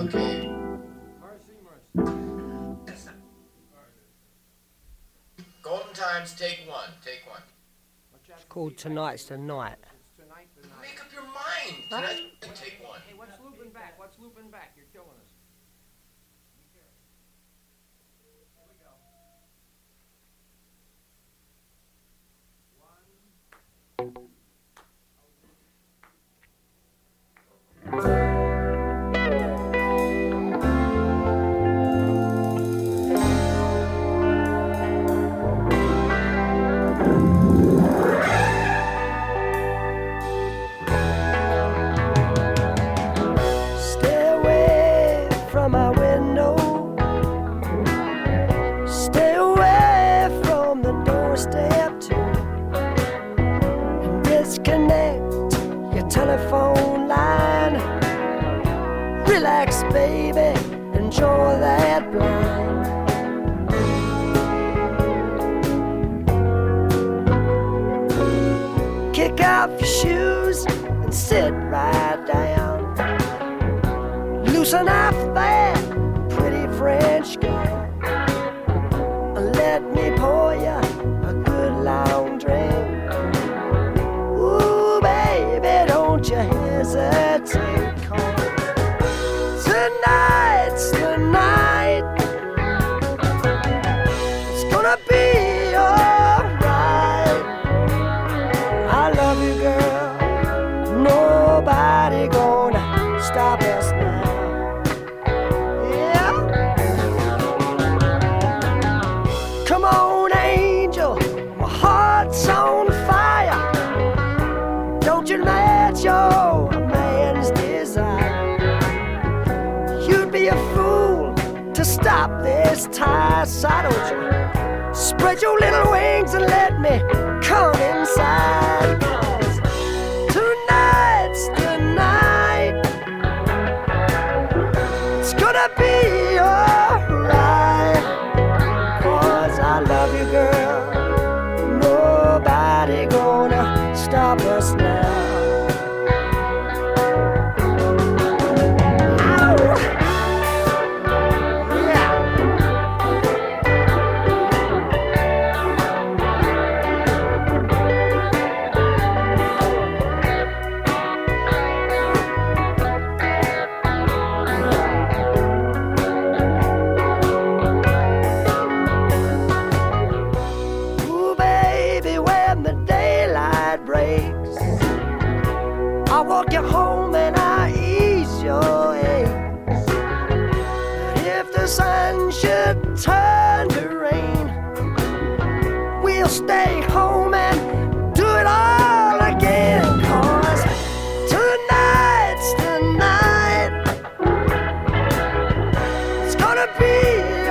Okay. Mercy, mercy. Golden Times, take one. Take one. It's called Tonight's the Night. Tonight. Make up your mind. Tonight, take one. Hey, what's looping back? What's looping back? You're killing us. Blind. Kick off your shoes and sit right down. Loosen up that pretty French girl. Let me pour you a good long drink. Ooh, baby, don't you hesitate. Stop us now. Yeah. Come on, angel, my heart's on fire. Don't you let your man is designed? You'd be a fool to stop this tide. So don't you spread your little wings and let me come inside. tonight's the night. It's gonna be alright. Cause I love you, girl. Nobody gonna stop us now. The sun should turn to rain, we'll stay home and do it all again. Cause tonight's the night. It's gonna be